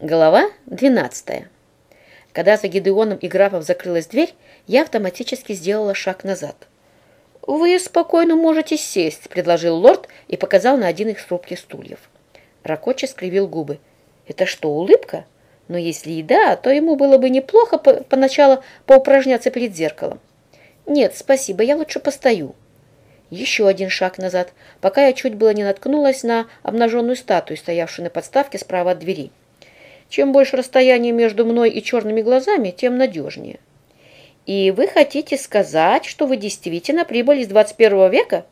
Глава 12. Когда за Гидеоном и графом закрылась дверь, я автоматически сделала шаг назад. «Вы спокойно можете сесть», — предложил лорд и показал на один из хрупких стульев. Ракоча скривил губы. «Это что, улыбка? Но если и да, то ему было бы неплохо по поначалу поупражняться перед зеркалом». «Нет, спасибо, я лучше постою». Еще один шаг назад, пока я чуть было не наткнулась на обнаженную статую, стоявшую на подставке справа от двери. Чем больше расстояние между мной и черными глазами, тем надежнее. И вы хотите сказать, что вы действительно прибыли из 21 века?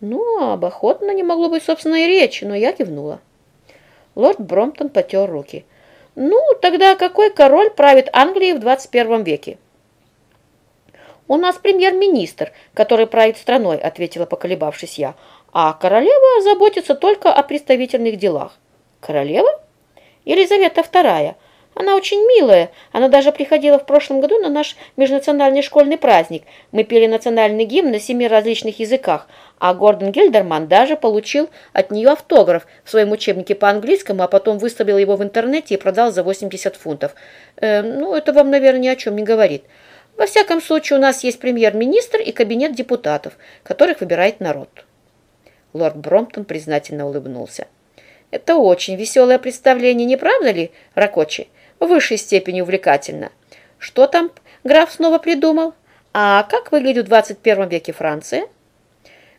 Ну, об охотно не могло быть собственной речи, но я кивнула. Лорд Бромптон потер руки. Ну, тогда какой король правит Англией в 21 веке? «У нас премьер-министр, который правит страной», — ответила, поколебавшись я. «А королева заботится только о представительных делах». «Королева?» Елизавета II. Она очень милая. Она даже приходила в прошлом году на наш межнациональный школьный праздник. Мы пели национальный гимн на семи различных языках, а Гордон Гильдерман даже получил от нее автограф в своем учебнике по английскому, а потом выставил его в интернете и продал за 80 фунтов. Э, ну, это вам, наверное, ни о чем не говорит. Во всяком случае, у нас есть премьер-министр и кабинет депутатов, которых выбирает народ. Лорд Бромптон признательно улыбнулся. Это очень веселое представление, не правда ли, Ракочи? В высшей степени увлекательно. Что там граф снова придумал? А как выглядит в 21 веке Франция?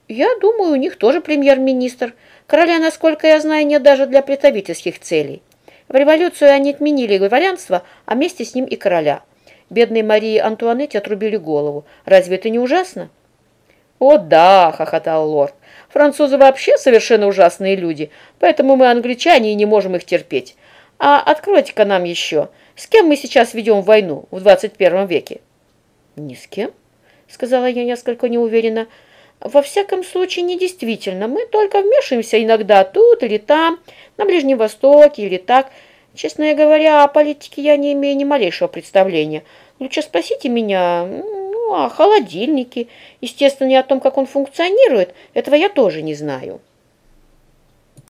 Я думаю, у них тоже премьер-министр. Короля, насколько я знаю, нет даже для представительских целей. В революцию они отменили дворянство, а вместе с ним и короля. Бедной Марии Антуанетте отрубили голову. Разве это не ужасно? «О да!» — хохотал лорд. «Французы вообще совершенно ужасные люди, поэтому мы, англичане, и не можем их терпеть. А откройте-ка нам еще, с кем мы сейчас ведем войну в 21 веке?» «Ни с кем», — сказала я несколько неуверенно. «Во всяком случае, не действительно. Мы только вмешиваемся иногда тут или там, на Ближнем Востоке или так. Честно говоря, о политике я не имею ни малейшего представления. Лучше спросите меня, а холодильники? Естественно, не о том, как он функционирует, этого я тоже не знаю.